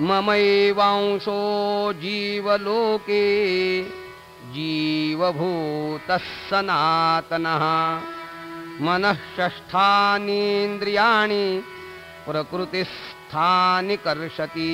ममैवांशो जीवलोके जीवभूतः सनातनः। मनःषष्ठानीन्द्रियाणि प्रकृतिस्थानि कर्षति